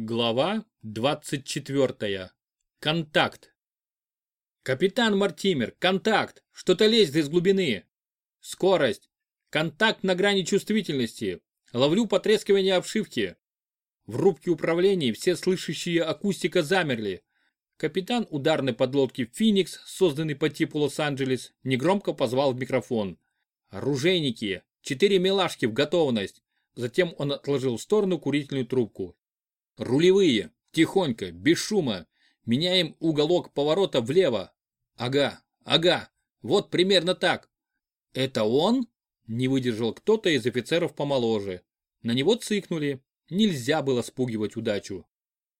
Глава 24. Контакт. Капитан Мартимер, контакт! Что-то лезет из глубины. Скорость. Контакт на грани чувствительности. Ловлю потрескивание обшивки. В рубке управления все слышащие акустика замерли. Капитан ударной подлодки «Феникс», созданный по типу Лос-Анджелес, негромко позвал в микрофон. «Оружейники! Четыре милашки в готовность!» Затем он отложил в сторону курительную трубку. Рулевые, тихонько, без шума. Меняем уголок поворота влево. Ага, ага, вот примерно так. Это он? Не выдержал кто-то из офицеров помоложе. На него цыкнули. Нельзя было спугивать удачу.